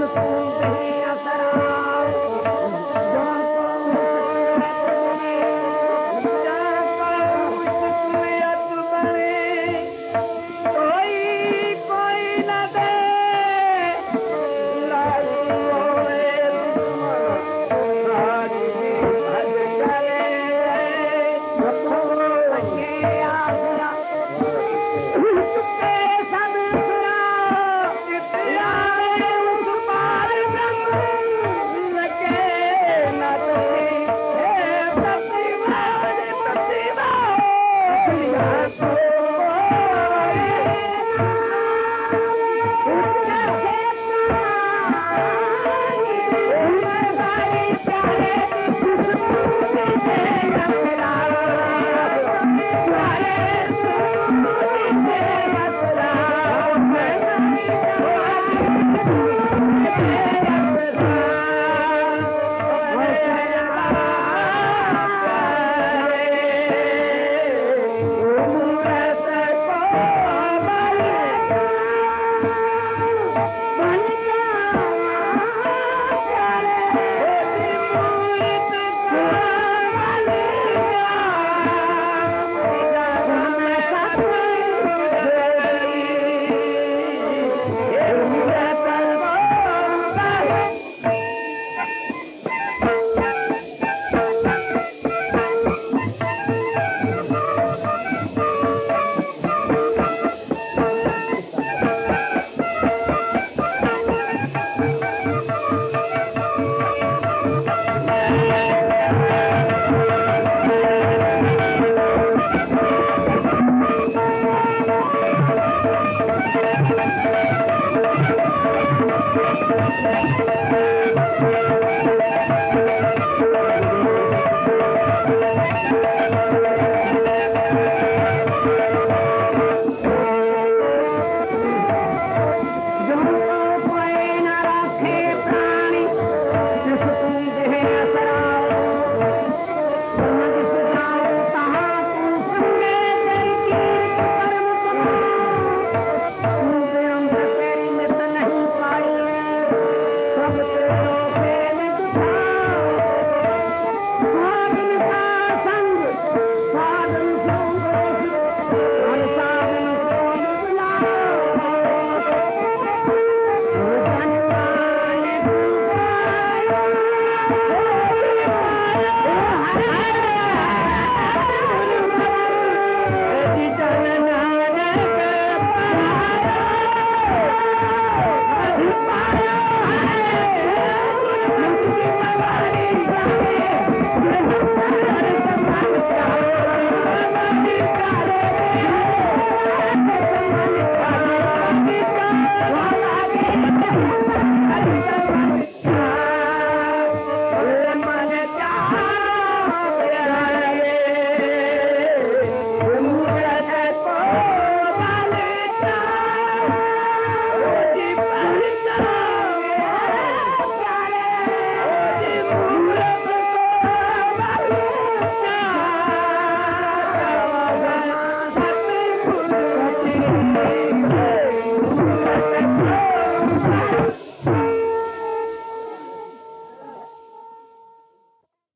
the